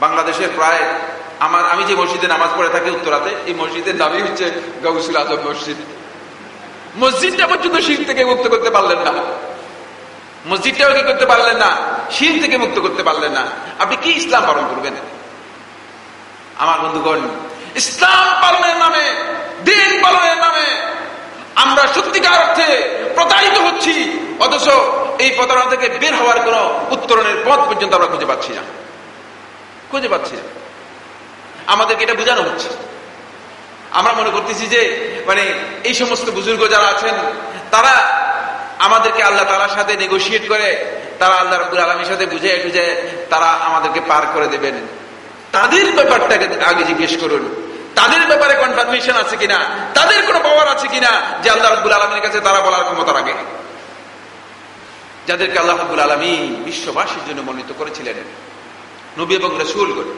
বাংলাদেশের প্রায় আমার, আমি যে মসজিদে নামাজ পড়ে থাকি উত্তরাতে, এই মসজিদের নামই হচ্ছে গৌসুল আজম মসজিদ। মসজিদটা পর্যন্ত শির থেকে মুক্ত করতে পারলেন না। মসজিদটাও কি করতে পারলেন না? শির থেকে মুক্ত করতে পারলেন না। আপনি কি ইসলাম পালন করবেন? আমার বন্ধুগণ, ইসলাম পালনের নামে, দিন পালনের নামে আমরা সত্যিকার অর্থে প্রতারিত হচ্ছি। অথচ এই প্রতারণা থেকে বের হওয়ার কোন উত্তরণের পথ পর্যন্ত আমরা খুঁজে পাচ্ছি না। খুঁজে পাচ্ছি না। আমাদেরকে এটা বোঝানো হচ্ছে। আমরা মনে করতেছি যে মানে এই সমস্ত বুজুর্গ যারা আছেন, তারা আমাদেরকে আল্লাহ তালার সাথে নেগোসিয়েট করে, তারা আল্লাহ রব্বুল আলমীর সাথে বুঝে টুঝে তারা আমাদেরকে পার করে দেবেন। তাদের ব্যাপারটাকে আগে জিজ্ঞেস করুন। তাদের ব্যাপারে কনফার্মেশন আছে কিনা? তাদের কোনো পাওয়ার আছে কিনা? যে আল্লাহ রব্বুল আলমীর কাছে তারা বলার ক্ষমতা রাখে যাদেরকে আল্লাহ রব্বুল আলমী বিশ্ববাসীর জন্য মনোনীত করেছিলেন। নবী এবং রসুল করে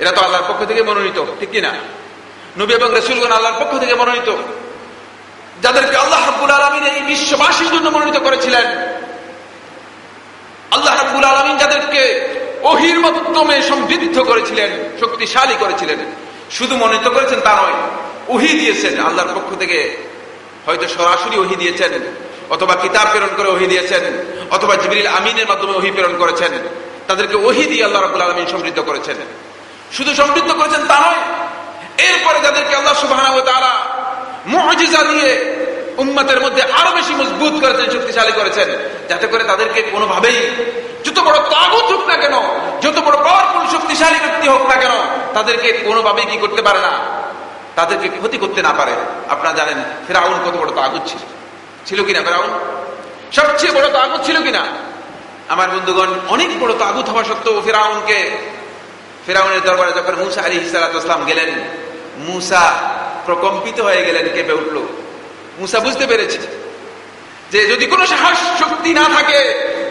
এরা তো আল্লাহর পক্ষ থেকে মনোনীত, ঠিক কিনা? নবী এবং রসুলগণ আল্লাহর পক্ষ থেকে মনোনীত। যাদেরকে আল্লাহ রব্বুল আলমিন এই বিশ্ববাসীর জন্য মনোনীত করেছিলেন। আল্লাহ রব্বুল আলমিন যাদেরকে অহির মাধ্যমে সমৃদ্ধ করেছিলেন, শক্তিশালী করেছিলেন, শুধু মনোনীত করেছেন তা নয়, ওহি দিয়েছেন আল্লাহর পক্ষ থেকে। হয়তো সরাসরি ওহি দিয়েছেন, অথবা কিতাব প্রেরণ করে ওহি দিয়েছেন, অথবা জিবরিল আমিনের মাধ্যমে ওহি প্রেরণ করেছেন। তাদেরকে ওহি দিয়ে আল্লাহ রব্বুল আলমিন সমৃদ্ধ করেছেন। শুধু সমৃদ্ধ করেছেন তা নয়, এরপরে যাদেরকে আল্লাহ সুবাহ মজিজা দিয়ে উম্মতের মধ্যে আরও বেশি মজবুত করেছেন শক্তিশালী করেছেন, যাতে করে তাদেরকে কোনোভাবেই যত বড় তাগুত হোক না কেন, যত বড় পাওয়ারফুল শক্তিশালী ব্যক্তি হোক না কেন, তাদেরকে কোনোভাবেই কি করতে পারে না, তাদেরকে ক্ষতি করতে না পারে। আপনারা জানেন, ফেরাউন কত বড় তাগুত ছিল। ছিল কিনা ফেরাউন? সবচেয়ে বড় তাগুত ছিল কিনা? আমার বন্ধুগণ, অনেক বড় তাগুত হওয়া সত্ত্বেও ফেরাউনকে, ফেরাউনের দরবারে যখন মুসা আলী হিসালাতাম গেলেন, মুসা প্রকম্পিত হয়ে গেলেন, কেঁপে উঠল। মুসা বুঝতে পেরেছে যে যদি কোনো সাহস শক্তি না থাকে,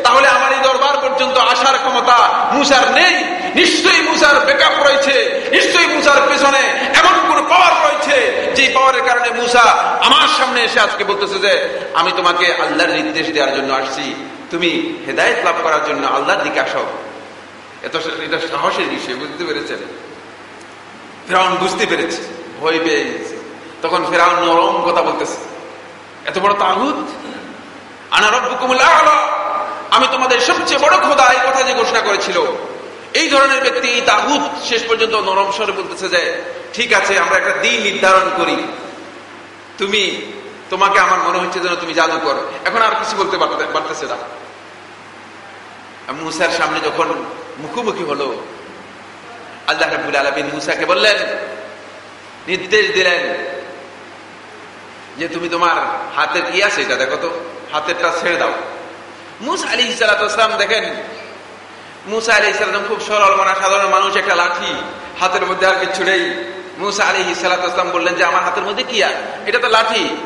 তাহলে আমার এই দরবার পর্যন্ত আসার ক্ষমতা মুসার নেই। নিশ্চয়ই মুসার বেকআপ রয়েছে, নিশ্চয়ই মুসার পেছনে এমন কোন পাওয়ার রয়েছে যে পাওয়ারের কারণে মুসা আমার সামনে এসে আজকে বলতেছে যে, আমি তোমাকে আল্লাহর নির্দেশ দেওয়ার জন্য আসছি। তুমি হেদায়ত লাভ করার জন্য আল্লাহর দিকে আসো। এত এটা সাহসের বিষয়, বুঝতে পেরেছেন? ফেরাউন বুঝতে পেরেছে, ভয় পেয়ে গেছে। তখন ফেরাউন নরম কথা বলতেছে, এত বড় তাহুদ আমি তোমাদের সবচেয়ে বড় খোদা, এই কথা যে ঘোষণা করেছিল। এই ধরনের ব্যক্তি এই তাহুদ শেষ পর্যন্ত নরম স্বরে বলতেছে যে, ঠিক আছে, আমরা একটা দিন নির্ধারণ করি। তুমি, তোমাকে আমার মনে হচ্ছে যেন তুমি জাদু করো এখন আর কিছু বলতে পারতেছে না। মুসার সামনে যখন মুখোমুখি হলো, আল্লাহ রাবুল আলমিন মুসাকে বললেন, নির্দেশ দিলেন যে তুমি তোমার হাতের কি আছে এটা দেখো তো, হাতেরটা ছেড়ে দাও। মুসা আলী ইসালাতাম দেখেন, মুসা আলী ইসলাম খুব সরল মানা, সাধারণ মানুষ, একটা লাঠি হাতের মধ্যে আর কিছু নেই। মুসা আলী ইসালাতাম বললেন যে আমার হাতের মধ্যে কি আর? এটা তো লাঠি।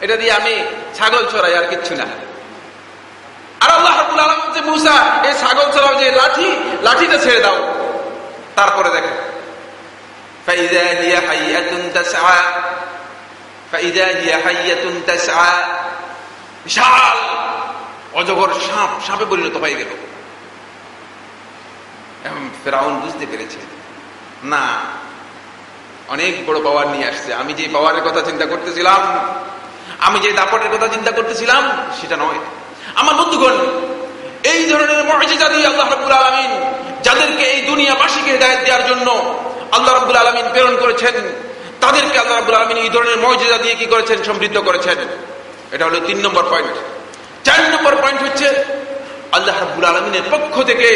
এটা দিয়ে আমি ছাগল ছড়াই আর কিচ্ছু না। আল্লাহ রাবুল আলম যে মুসা এই ছাগল ছড়াও যে লাঠি লাঠিটা ছেড়ে দাও তারপরে দেখো فإذا هي حية تسعى فإذا هي حية تسعى বিশাল অজগর সাপ সাপে পরিণত হয়ে গেল ফেরাউন বুঝতে পেরেছে না অনেক বড় পাওয়ার নিয়ে আসছে আমি যে পাওয়ারের কথা চিন্তা করতেছিলাম আমি যে দাপটের কথা চিন্তা করতেছিলাম সেটা নয় আমার বন্ধুগণ এই ধরনের মর্যাদা দিয়ে আল্লাহ রাবুল আলমিন যাদেরকে এই দুনিয়াবাসীকে দায়িত্ব দেওয়ার জন্য আল্লাহ রাবুল আলমিন প্রেরণ করেছেন, তাদেরকে আল্লাহ রাবুল আলমিন এই ধরনের মর্যাদা দিয়ে কি করেছেন? সমৃদ্ধ করেছেন। এটা হলো তিন নম্বর পয়েন্ট চার নম্বর পয়েন্ট হচ্ছে আল্লাহ রাবুল আলমিনের পক্ষ থেকে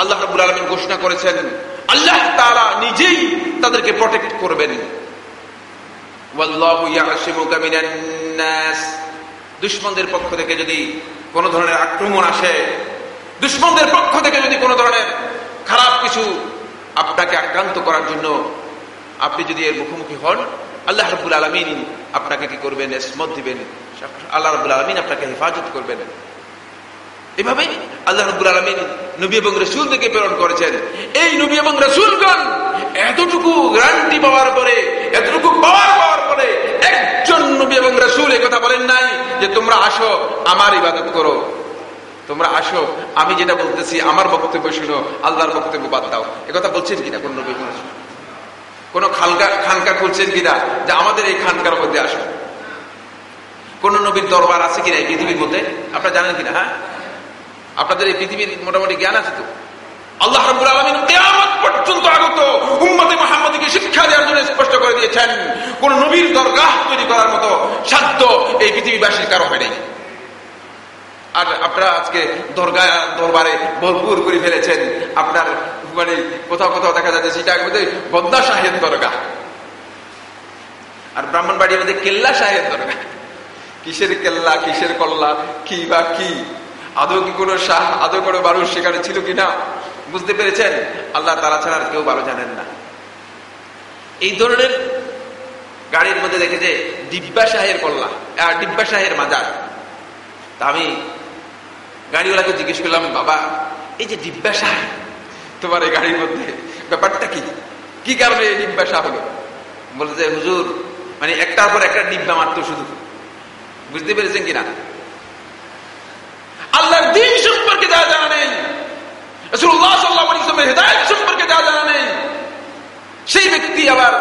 আল্লাহ রাবুল আলমিন ঘোষণা করেছেন, আল্লাহ তারা নিজেই তাদেরকে প্রটেক্ট করবেন। দুশ্মনদের পক্ষ থেকে যদি কোন ধরনের আক্রমণ আসে, দুশ্মনদের পক্ষ থেকে যদি কোন ধরনের খারাপ কিছু আপনাকে আক্রান্ত করার জন্য আপনি যদি এর মুখোমুখি হন, আল্লাহ রবুল আলমিন আপনাকে কি করবেন? এসমত দিবেন। আল্লাহ রবুল আলমিন আপনাকে হেফাজত করবেন। এভাবে আল্লাহ রবুল আলমিন নবী এবং রসুল থেকে প্রেরণ করেছেন। এই নবী এবং রসুলগণ এতটুকু গ্রান্টি পাওয়ার পরে এতটুকু পাওয়ার পাওয়ার পরে একজন নবী এবং রসুল কথা বলেন নাই যে তোমরা আসো, আমার ইবাদত করো। তোমরা আসো, আমি যেটা বলতেছি, আমার বক্তব্য শুনো, আল্লাহর বক্তব্য বাদ দাও। কথা বলছেন কিনা কোন নবী? কোন খানকা খানকা খুলছেন কিনা? যে আমাদের এই খানকার মধ্যে আসো। কোন নবীর দরবার আছে কিনা এই পৃথিবীর মধ্যে? আপনারা জানেন কিনা হ্যাঁ? আপনাদের এই পৃথিবীর মোটামুটি জ্ঞান আছে তো? আল্লাহ রাব্বুল আলামিন কিয়ামত পর্যন্ত আগত উম্মতে মুহাম্মাদীকে শিক্ষা দেওয়ার জন্য করে দিয়েছেন। কোন নবীর দরগাহ তৈরি করার মতো সাধ্য এই পৃথিবীবাসীর কারও হয়নি আর আপনারা আজকে দরগা দরবারে ভরপুর করে ফেলেছেন। আপনার মানে কোথাও কোথাও দেখা যাচ্ছে সেটা মধ্যে বদ্দা শাহের দরগা আর ব্রাহ্মণবাড়ির মধ্যে কেল্লা সাহেব দরগা কিসের কেল্লা, কিসের কল্লা, কি বা কি? আদৌ কি কোনো শাহ, আদৌ কোনো মানুষ সেখানে ছিল কিনা? বুঝতে পেরেছেন? আল্লাহ তারা ছাড়া আর কেউ ভালো জানেন না। এই ধরনের গাড়ির মধ্যে দেখে যে ডিব্বা শাহের কল্লা ডিব্বা শাহের মাজার। তা আমি গাড়িওয়ালাকে জিজ্ঞেস করলাম, বাবা, এই যে ডিব্বা শাহ, তোমার এই গাড়ির মধ্যে ব্যাপারটা কি? কি কারণে এই ডিব্বা শাহ হলো? বলতে যে, হুজুর মানে একটার পর একটা ডিব্বা মারতো শুধু। বুঝতে পেরেছেন কিনা? আল্লাহর দিন সম্পর্কে যা জানা নেই সম্পর্কে যা জানা নেই সেই ব্যক্তি আবার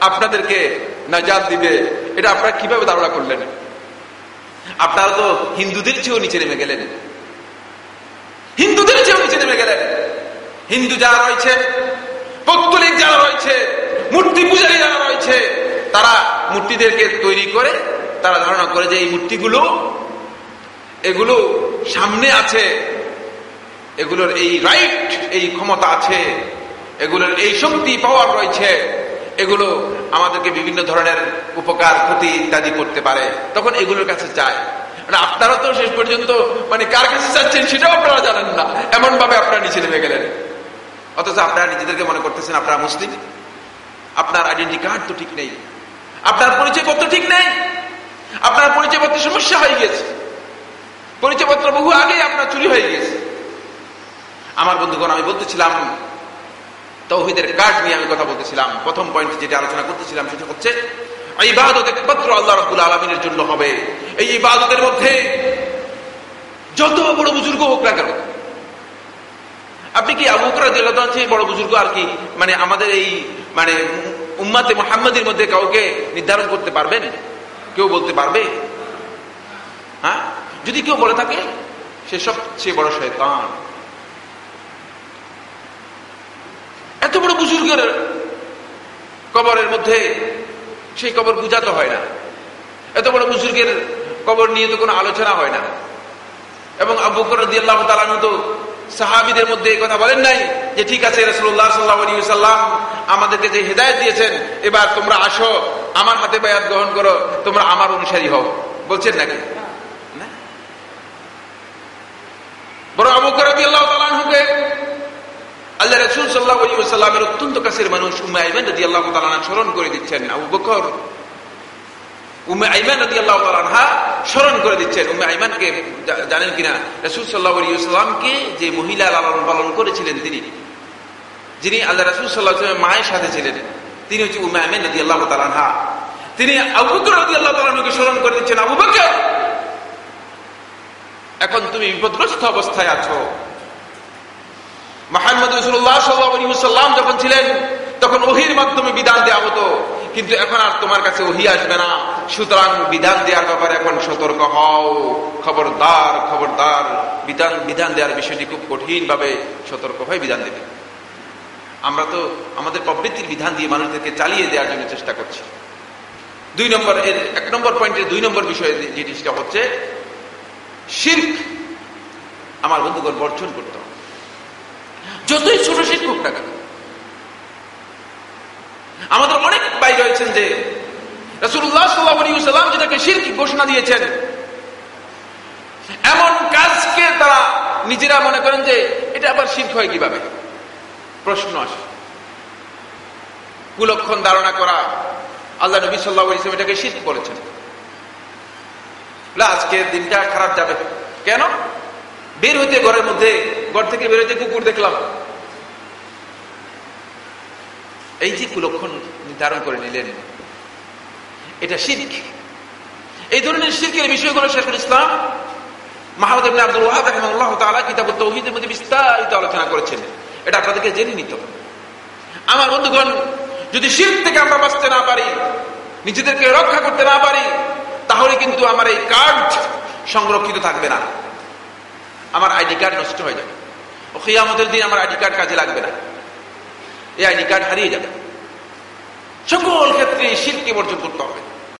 আপনাদেরকে নাজাদ দিবে। এটা আপনারা কীভাবে ধারণা করলেন? আপনারা তো হিন্দুদের চেয়েও নিচে নেমে গেলেন। হিন্দুদের চেয়েও নিচে নেমে গেলেন। হিন্দু যারা রয়েছে, পৌত্তলিক যারা রয়েছে, মূর্তি পূজারী যারা রয়েছে, তারা মূর্তিদেরকে তৈরি করে, তারা ধারণা করে যে এই মূর্তিগুলো, এগুলো সামনে আছে। এগুলোর এই রাইট এই ক্ষমতা আছে। এগুলোর এই শক্তি পাওয়ার রয়েছে। এগুলো আমাদেরকে বিভিন্ন ধরনের উপকার, ক্ষতি ইত্যাদি করতে পারে। তখন এগুলোর কাছে যায়। মানে আপনারা তো শেষ পর্যন্ত মানে কার কাছে যাচ্ছেন সেটাও আপনারা জানেন না। এমন ভাবে আপনারা নিচে নেমে গেলেন। অথচ আপনারা নিজেদেরকে মনে করতেছেন, আপনারা মুসলিম। আপনার আইডেন্টি কার্ড তো ঠিক নেই। আপনার পরিচয়পত্র ঠিক নেই। আপনার পরিচয়পত্র সমস্যা হয়ে গেছে। পরিচয়পত্র বহু আগেই আপনার চুরি হয়ে গেছে। আমার বন্ধুগণ, আমি বলতেছিলাম তৌহিদের কার্ড নিয়ে আমি কথা বলতেছিলাম। প্রথম পয়েন্ট যেটা আলোচনা করতেছিলাম সেটা হচ্ছে এই ইবাদত একমাত্র আল্লাহ রব্বুল আলমিনের জন্য হবে। এই ইবাদতের মধ্যে যত বড় বুজুর্গ হোক না কেন, আপনি কি আবু আছে বড় বুজুর্গ আর কি? মানে আমাদের এই মানে উম্মাতে মোহাম্মদের মধ্যে কাউকে নির্ধারণ করতে পারবেন কেউ বলতে পারবে? হ্যাঁ? যদি কেউ বলে থাকে, সে সবচেয়ে বড় শয়তান। এত বড় বুজুর্গের কবরের মধ্যে সেই কবর বুঝাতে হয় না। এত বড় বুজুর্গের কবর নিয়ে তো কোনো আলোচনা হয় না। এবং আবু করদিয়াল্লাহ তালানু তো সাহাবিদের মধ্যে এই কথা বলেন নাই যে, ঠিক আছে রসুল্লাহ সাল্লাহ আলী সাল্লাম আমাদেরকে যে হেদায়ত দিয়েছেন, এবার তোমরা আসো, আমার হাতে বায়াত গ্রহণ করো, তোমরা আমার অনুসারী হও। বলছেন নাকি? বড় আবু করদিয়াল্লাহ তালানহুকে আল্লাহ রসুল সাল্লাহ সাল্লামের অত্যন্ত কাছের মানুষ উমে আইমান রদি আল্লাহ তালানা স্মরণ করে দিচ্ছেন। আবু বকর উমে আইমান রদি আল্লাহ তালানহা স্মরণ করে দিচ্ছেন। উমে আইমানকে জানেন কিনা? রসুল সাল্লাহ সাল্লামকে যে মহিলা লালন পালন করেছিলেন তিনি, যিনি আল্লাহ রসুল সাল্লাহ মায়ের সাথে ছিলেন, তিনি হচ্ছে উমে আইমান রদি আল্লাহ তালানহা তিনি আবু বকর রদি আল্লাহ তালানুকে স্মরণ করে দিচ্ছেন, আবু বকর, এখন তুমি বিপদগ্রস্ত অবস্থায় আছো। মাহমদ রসুল্লাহ সাল্লাম যখন ছিলেন, তখন ওহির মাধ্যমে বিধান দেওয়া হতো। কিন্তু এখন আর তোমার কাছে ওহি আসবে না। সুতরাং বিধান দেওয়ার ব্যাপারে এখন সতর্ক হও। খবরদার খবরদার, বিধান বিধান দেওয়ার বিষয়টি খুব কঠিন ভাবে সতর্ক হয়ে বিধান দেবে। আমরা তো আমাদের প্রবৃত্তির বিধান দিয়ে মানুষদেরকে চালিয়ে দেওয়ার জন্য চেষ্টা করছি। দুই নম্বর এর, এক নম্বর পয়েন্টের দুই নম্বর বিষয়ে যে জিনিসটা হচ্ছে, শির্ক আমার বন্ধুগণ বর্জন করতে হবে। যতই ছোট হোক না কেন, আমাদের অনেক ভাই রয়েছেন যে রসুল্লাহ যেটাকে ঘোষণা দিয়েছেন, এমন কাজকে তারা নিজেরা মনে করেন যে এটা আবার হয় কীভাবে? প্রশ্ন আসে। কুলক্ষণ ধারণা করা, আল্লাহ নবী সাল্লাহ ইসলাম এটাকে শিল্প করেছেন আজকের দিনটা খারাপ যাবে। কেন? বের হইতে ঘরের মধ্যে ঘর থেকে বের হইতে কুকুর দেখলাম। এই যে কুলক্ষণ নির্ধারণ করে নিলেন। এটা শির্ক। এই ধরনের শির্কের বিষয়গুলো শেখুল ইসলাম মাহমুদ ইবনে আব্দুল ওয়াহাব রাহিমাহুল্লাহ তাআলা কিতাবুত তাওহীদের মধ্যে বিস্তারিত আলোচনা করেছেন। এটা আপনাদেরকে জেনে নিতে আমার বন্ধুগণ, যদি শির থেকে আমরা বাঁচতে না পারি, নিজেদেরকে রক্ষা করতে না পারি, তাহলে কিন্তু আমার এই কার্ড সংরক্ষিত থাকবে না। আমার আইডি কার্ড নষ্ট হয়ে যাবে। ও খিয়ামতের দিন আমার আইডি কার্ড কাজে লাগবে না। এই আইডি কার্ড হারিয়ে যাবে। সকল ক্ষেত্রে শিল্পকে বর্জন করতে হবে।